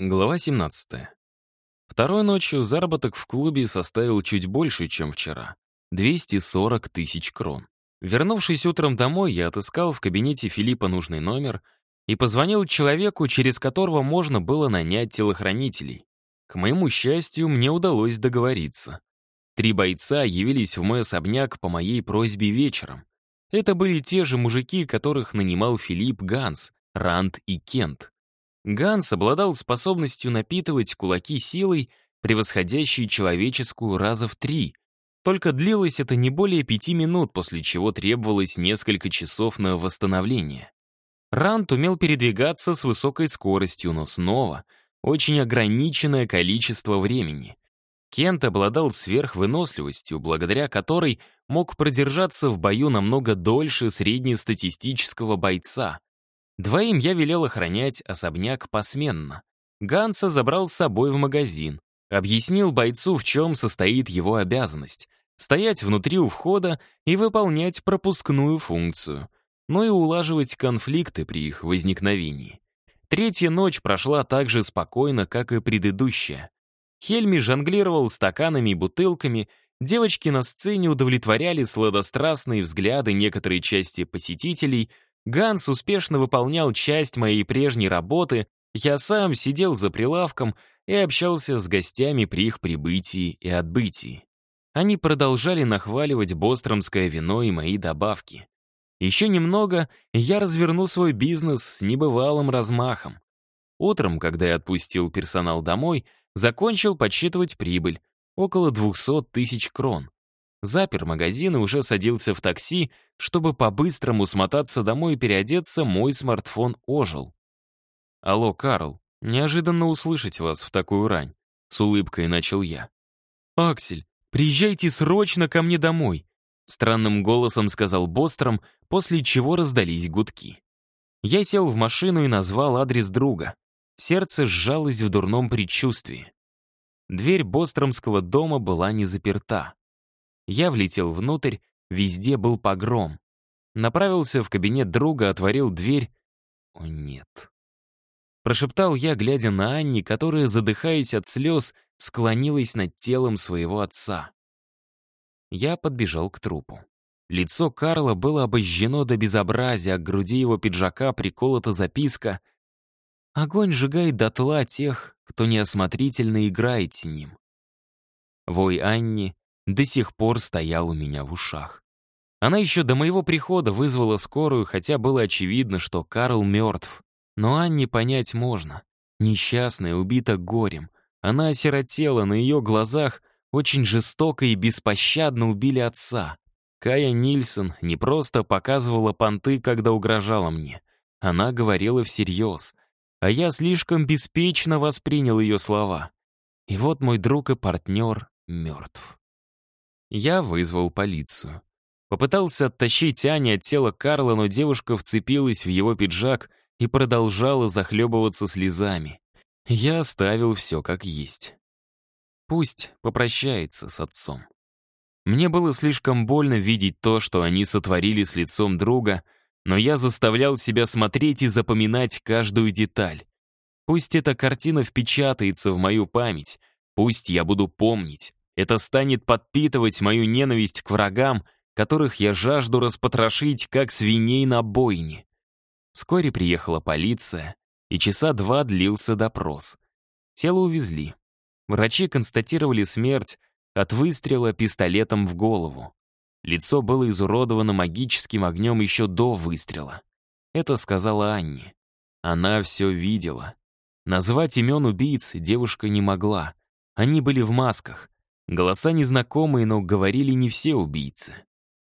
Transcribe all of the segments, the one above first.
Глава 17. Второй ночью заработок в клубе составил чуть больше, чем вчера. 240 тысяч крон. Вернувшись утром домой, я отыскал в кабинете Филиппа нужный номер и позвонил человеку, через которого можно было нанять телохранителей. К моему счастью, мне удалось договориться. Три бойца явились в мой особняк по моей просьбе вечером. Это были те же мужики, которых нанимал Филипп Ганс, Ранд и Кент. Ганс обладал способностью напитывать кулаки силой, превосходящей человеческую раза в три. Только длилось это не более пяти минут, после чего требовалось несколько часов на восстановление. Рант умел передвигаться с высокой скоростью, но снова очень ограниченное количество времени. Кент обладал сверхвыносливостью, благодаря которой мог продержаться в бою намного дольше среднестатистического бойца. Двоим я велел охранять особняк посменно. Ганса забрал с собой в магазин. Объяснил бойцу, в чем состоит его обязанность. Стоять внутри у входа и выполнять пропускную функцию. Но и улаживать конфликты при их возникновении. Третья ночь прошла так же спокойно, как и предыдущая. Хельми жонглировал стаканами и бутылками, девочки на сцене удовлетворяли сладострастные взгляды некоторой части посетителей — Ганс успешно выполнял часть моей прежней работы, я сам сидел за прилавком и общался с гостями при их прибытии и отбытии. Они продолжали нахваливать бостромское вино и мои добавки. Еще немного, я разверну свой бизнес с небывалым размахом. Утром, когда я отпустил персонал домой, закончил подсчитывать прибыль — около 200 тысяч крон. Запер магазин и уже садился в такси, чтобы по-быстрому смотаться домой и переодеться, мой смартфон ожил. «Алло, Карл, неожиданно услышать вас в такую рань», — с улыбкой начал я. «Аксель, приезжайте срочно ко мне домой», — странным голосом сказал Бостром, после чего раздались гудки. Я сел в машину и назвал адрес друга. Сердце сжалось в дурном предчувствии. Дверь Бостромского дома была не заперта. Я влетел внутрь, везде был погром. Направился в кабинет друга, отворил дверь. О, нет. Прошептал я, глядя на Анни, которая, задыхаясь от слез, склонилась над телом своего отца. Я подбежал к трупу. Лицо Карла было обожжено до безобразия, а к груди его пиджака приколота записка «Огонь сжигает дотла тех, кто неосмотрительно играет с ним». Вой Анни до сих пор стоял у меня в ушах. Она еще до моего прихода вызвала скорую, хотя было очевидно, что Карл мертв. Но Анне понять можно. Несчастная, убита горем. Она осиротела, на ее глазах очень жестоко и беспощадно убили отца. Кая Нильсон не просто показывала понты, когда угрожала мне. Она говорила всерьез. А я слишком беспечно воспринял ее слова. И вот мой друг и партнер мертв. Я вызвал полицию. Попытался оттащить Ани от тела Карла, но девушка вцепилась в его пиджак и продолжала захлебываться слезами. Я оставил все как есть. Пусть попрощается с отцом. Мне было слишком больно видеть то, что они сотворили с лицом друга, но я заставлял себя смотреть и запоминать каждую деталь. Пусть эта картина впечатается в мою память, пусть я буду помнить, это станет подпитывать мою ненависть к врагам, которых я жажду распотрошить, как свиней на бойне. Вскоре приехала полиция, и часа два длился допрос. Тело увезли. Врачи констатировали смерть от выстрела пистолетом в голову. Лицо было изуродовано магическим огнем еще до выстрела. Это сказала Анни. Она все видела. Назвать имен убийц девушка не могла. Они были в масках, Голоса незнакомые, но говорили не все убийцы.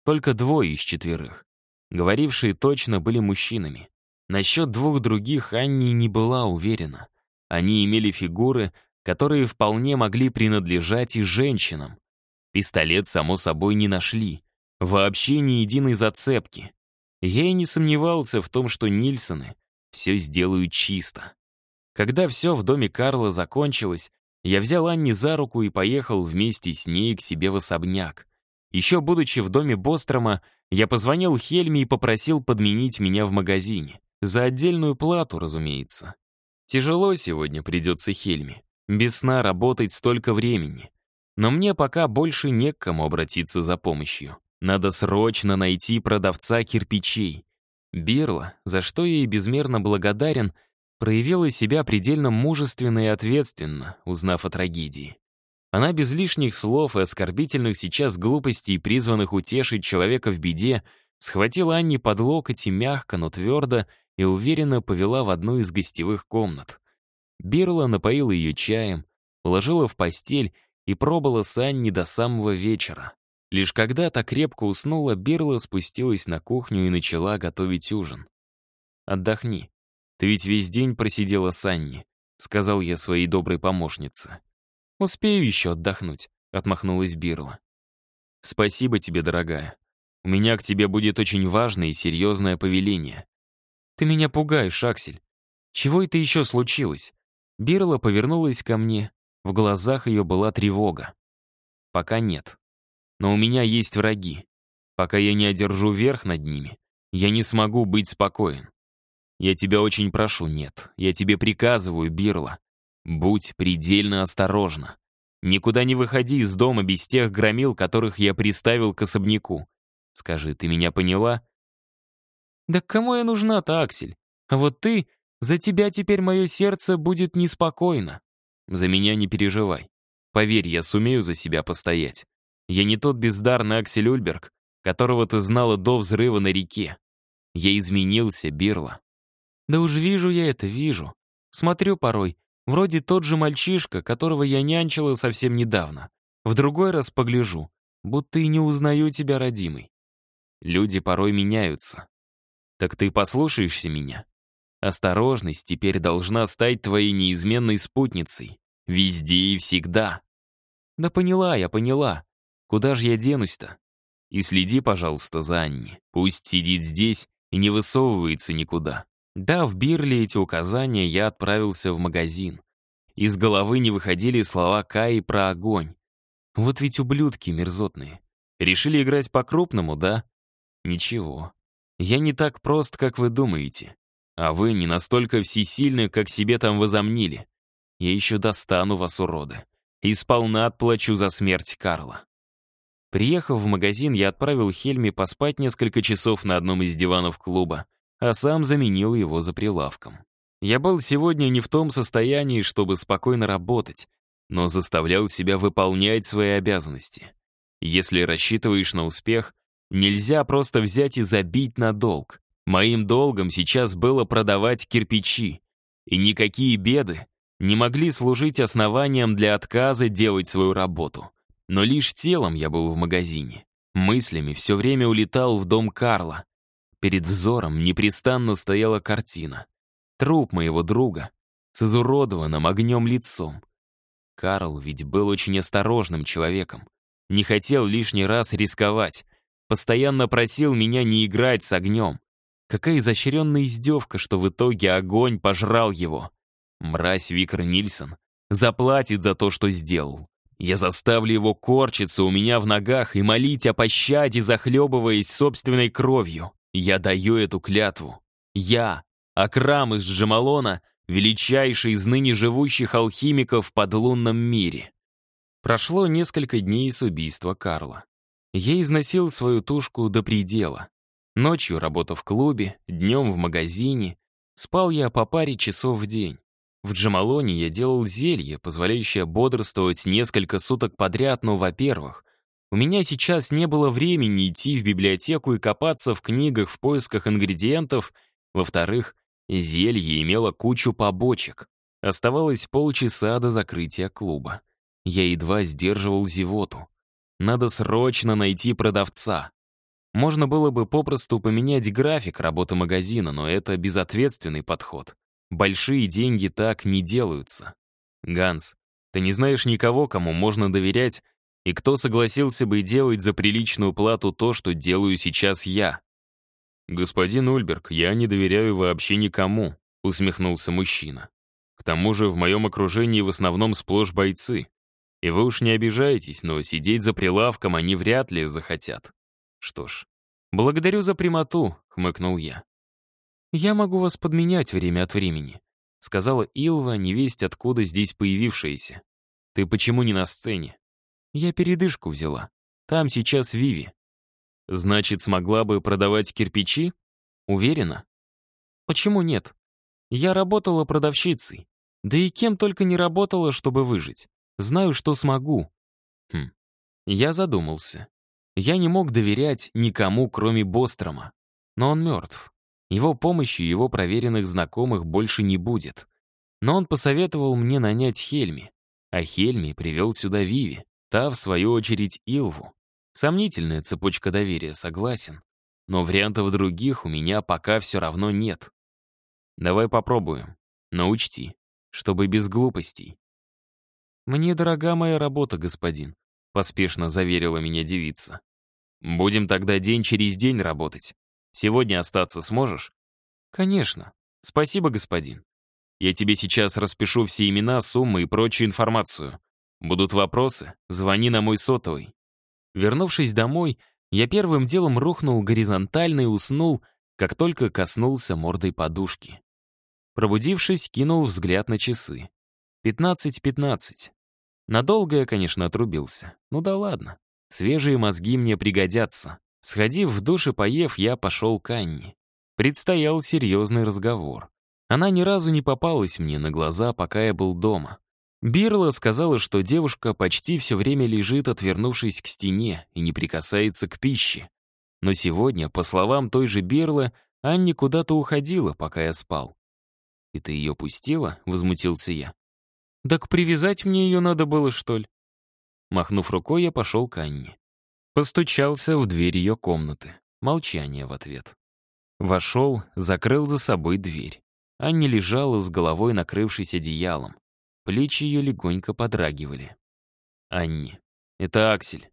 Только двое из четверых. Говорившие точно были мужчинами. Насчет двух других Анни не была уверена. Они имели фигуры, которые вполне могли принадлежать и женщинам. Пистолет, само собой, не нашли. Вообще ни единой зацепки. Я и не сомневался в том, что Нильсоны все сделают чисто. Когда все в доме Карла закончилось, я взял Анни за руку и поехал вместе с ней к себе в особняк. Еще будучи в доме Бострома, я позвонил Хельме и попросил подменить меня в магазине. За отдельную плату, разумеется. Тяжело сегодня придется Хельме. Без сна работать столько времени. Но мне пока больше не к кому обратиться за помощью. Надо срочно найти продавца кирпичей. Бирла, за что я ей безмерно благодарен, проявила себя предельно мужественно и ответственно, узнав о трагедии. Она без лишних слов и оскорбительных сейчас глупостей, призванных утешить человека в беде, схватила Анни под локоть и мягко, но твердо и уверенно повела в одну из гостевых комнат. Бирла напоила ее чаем, уложила в постель и пробыла с Анни до самого вечера. Лишь когда та крепко уснула, Бирла спустилась на кухню и начала готовить ужин. «Отдохни. Ты ведь весь день просидела с Анни», — сказал я своей доброй помощнице. «Успею еще отдохнуть», — отмахнулась Бирла. «Спасибо тебе, дорогая. У меня к тебе будет очень важное и серьезное повеление». «Ты меня пугаешь, Аксель. Чего это еще случилось?» Бирла повернулась ко мне. В глазах ее была тревога. «Пока нет. Но у меня есть враги. Пока я не одержу верх над ними, я не смогу быть спокоен. Я тебя очень прошу, нет. Я тебе приказываю, Бирла. Будь предельно осторожна. Никуда не выходи из дома без тех громил, которых я приставил к особняку. Скажи, ты меня поняла? Да кому я нужна-то, Аксель? А вот ты, за тебя теперь мое сердце будет неспокойно. За меня не переживай. Поверь, я сумею за себя постоять. Я не тот бездарный Аксель Ульберг, которого ты знала до взрыва на реке. Я изменился, Бирла. Да уж вижу я это, вижу. Смотрю порой, вроде тот же мальчишка, которого я нянчила совсем недавно. В другой раз погляжу, будто и не узнаю тебя, родимый. Люди порой меняются. Так ты послушаешься меня? Осторожность теперь должна стать твоей неизменной спутницей. Везде и всегда. Да поняла я, поняла. Куда же я денусь-то? И следи, пожалуйста, за Анни. Пусть сидит здесь и не высовывается никуда. Да, в Бирли эти указания я отправился в магазин. Из головы не выходили слова Каи про огонь. Вот ведь ублюдки мерзотные. Решили играть по-крупному, да? Ничего. Я не так прост, как вы думаете. А вы не настолько всесильны, как себе там возомнили. Я еще достану вас, уроды. И сполна отплачу за смерть Карла. Приехав в магазин, я отправил Хельми поспать несколько часов на одном из диванов клуба, а сам заменил его за прилавком. Я был сегодня не в том состоянии, чтобы спокойно работать, но заставлял себя выполнять свои обязанности. Если рассчитываешь на успех, нельзя просто взять и забить на долг. Моим долгом сейчас было продавать кирпичи, и никакие беды не могли служить основанием для отказа делать свою работу. Но лишь телом я был в магазине. Мыслями все время улетал в дом Карла. Перед взором непрестанно стояла картина. Труп моего друга с изуродованным огнем лицом. Карл ведь был очень осторожным человеком. Не хотел лишний раз рисковать. Постоянно просил меня не играть с огнем. Какая изощренная издевка, что в итоге огонь пожрал его. Мразь Виктор Нильсон заплатит за то, что сделал. Я заставлю его корчиться у меня в ногах и молить о пощаде, захлебываясь собственной кровью. Я даю эту клятву. Я, Акрам из Джамалона, величайший из ныне живущих алхимиков в подлунном мире. Прошло несколько дней с убийства Карла. Я износил свою тушку до предела. Ночью работа в клубе, днем в магазине. Спал я по паре часов в день. В Джамалоне я делал зелье, позволяющее бодрствовать несколько суток подряд, но, во-первых, у меня сейчас не было времени идти в библиотеку и копаться в книгах в поисках ингредиентов, во-вторых, зелье имело кучу побочек. Оставалось полчаса до закрытия клуба. Я едва сдерживал зевоту. Надо срочно найти продавца. Можно было бы попросту поменять график работы магазина, но это безответственный подход. Большие деньги так не делаются. Ганс, ты не знаешь никого, кому можно доверять, и кто согласился бы делать за приличную плату то, что делаю сейчас я? Господин Ульберг, я не доверяю вообще никому, усмехнулся мужчина. К тому же в моем окружении в основном сплошь бойцы. И вы уж не обижаетесь, но сидеть за прилавком они вряд ли захотят. Что ж, благодарю за прямоту, хмыкнул я. Я могу вас подменять время от времени. сказала Илва, невесть откуда здесь появившаяся. «Ты почему не на сцене?» «Я передышку взяла. Там сейчас Виви». «Значит, смогла бы продавать кирпичи?» «Уверена?» «Почему нет? Я работала продавщицей. Да и кем только не работала, чтобы выжить. Знаю, что смогу». Хм. Я задумался. Я не мог доверять никому, кроме Бострома. Но он мертв. Его помощи его проверенных знакомых больше не будет. Но он посоветовал мне нанять Хельми. А Хельми привел сюда Виви, та, в свою очередь, Илву. Сомнительная цепочка доверия, согласен. Но вариантов других у меня пока все равно нет. Давай попробуем. Но учти, чтобы без глупостей. «Мне дорога моя работа, господин», — поспешно заверила меня девица. «Будем тогда день через день работать. Сегодня остаться сможешь?» «Конечно. Спасибо, господин. Я тебе сейчас распишу все имена, суммы и прочую информацию. Будут вопросы? Звони на мой сотовый». Вернувшись домой, я первым делом рухнул горизонтально и уснул, как только коснулся мордой подушки. Пробудившись, кинул взгляд на часы. Пятнадцать-пятнадцать. Надолго я, конечно, отрубился. Ну да ладно. Свежие мозги мне пригодятся. Сходив в душ и поев, я пошел к Анне. Предстоял серьезный разговор. Она ни разу не попалась мне на глаза, пока я был дома. Бирла сказала, что девушка почти все время лежит, отвернувшись к стене, и не прикасается к пище. Но сегодня, по словам той же Бирлы, Анне куда-то уходила, пока я спал. «И ты ее пустила?» — возмутился я. «Так привязать мне ее надо было, что ли?» Махнув рукой, я пошел к Анне. Постучался в дверь ее комнаты. Молчание в ответ. Вошел, закрыл за собой дверь. Анни лежала с головой, накрывшись одеялом. Плечи ее легонько подрагивали. «Анни, это Аксель.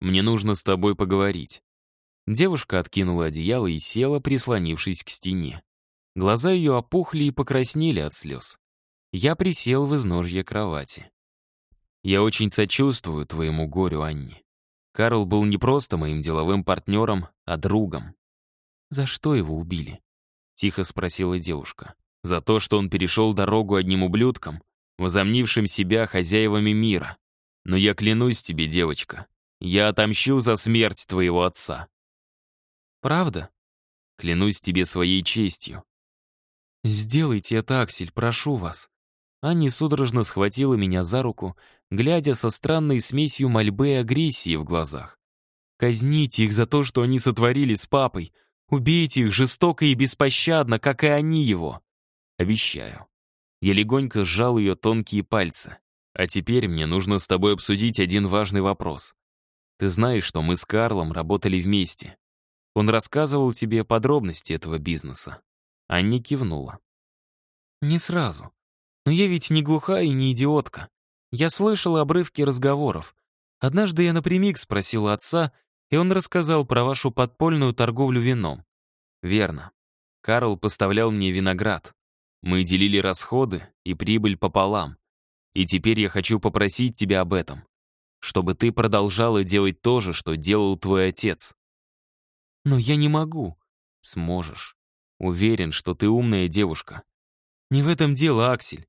Мне нужно с тобой поговорить». Девушка откинула одеяло и села, прислонившись к стене. Глаза ее опухли и покраснели от слез. Я присел в изножье кровати. «Я очень сочувствую твоему горю, Анни. Карл был не просто моим деловым партнером, а другом. «За что его убили?» — тихо спросила девушка. «За то, что он перешел дорогу одним ублюдкам, возомнившим себя хозяевами мира. Но я клянусь тебе, девочка, я отомщу за смерть твоего отца». «Правда?» «Клянусь тебе своей честью». «Сделайте это, Аксель, прошу вас». Анни судорожно схватила меня за руку глядя со странной смесью мольбы и агрессии в глазах. «Казните их за то, что они сотворили с папой. Убейте их жестоко и беспощадно, как и они его. Обещаю». Я легонько сжал ее тонкие пальцы. «А теперь мне нужно с тобой обсудить один важный вопрос. Ты знаешь, что мы с Карлом работали вместе. Он рассказывал тебе подробности этого бизнеса». Анни кивнула. «Не сразу. Но я ведь не глухая и не идиотка. Я слышал обрывки разговоров. Однажды я напрямик спросил отца, и он рассказал про вашу подпольную торговлю вином. Верно. Карл поставлял мне виноград. Мы делили расходы и прибыль пополам. И теперь я хочу попросить тебя об этом. Чтобы ты продолжала делать то же, что делал твой отец. Но я не могу. Сможешь. Уверен, что ты умная девушка. Не в этом дело, Аксель.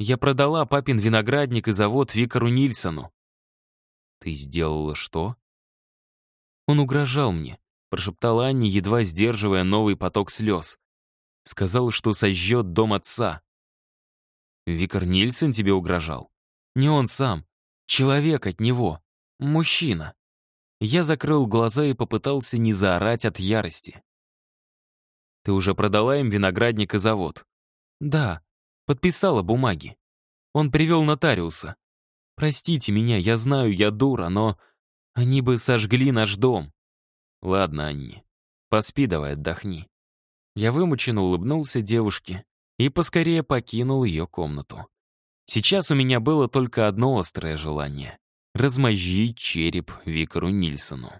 Я продала папин виноградник и завод Викару Нильсону. Ты сделала что? Он угрожал мне, прошептала Анни, едва сдерживая новый поток слез. Сказал, что сожжет дом отца. Викар Нильсон тебе угрожал? Не он сам. Человек от него. Мужчина. Я закрыл глаза и попытался не заорать от ярости. Ты уже продала им виноградник и завод? Да, Подписала бумаги. Он привел нотариуса. Простите меня, я знаю, я дура, но они бы сожгли наш дом. Ладно, Анни, поспи давай, отдохни. Я вымученно улыбнулся девушке и поскорее покинул ее комнату. Сейчас у меня было только одно острое желание — размозжить череп Викару Нильсону.